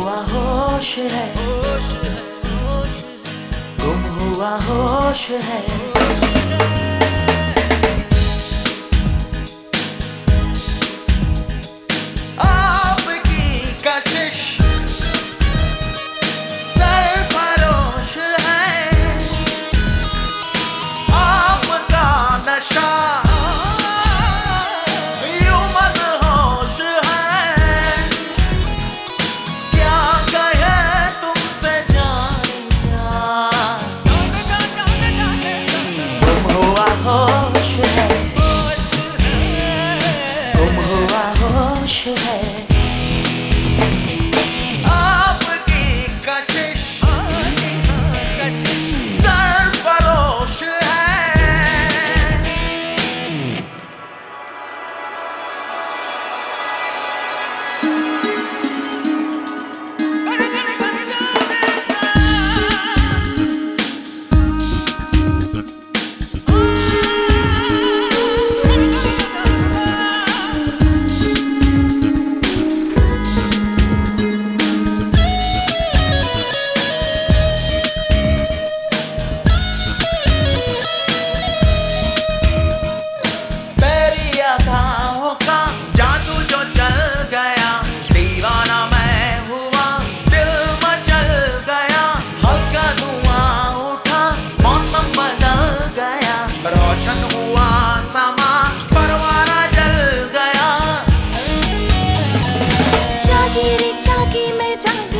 हुआ होश है। गुम हुआ होश है। you had. ज़िंदगी में जागी।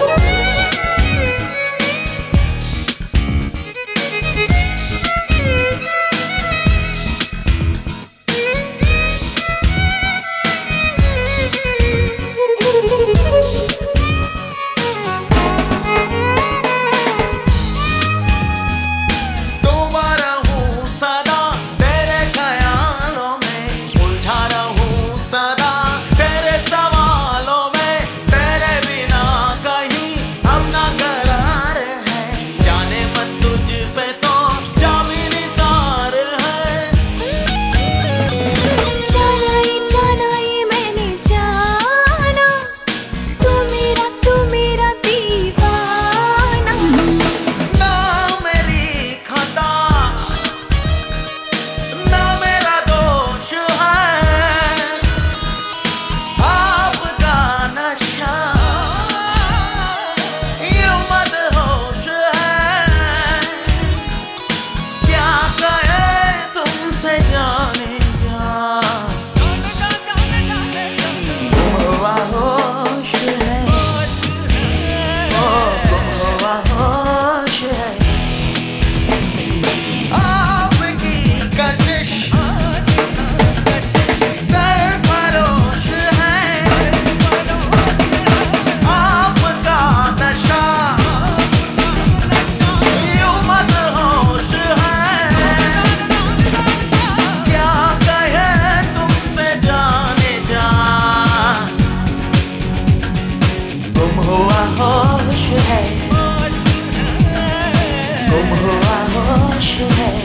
como a rocha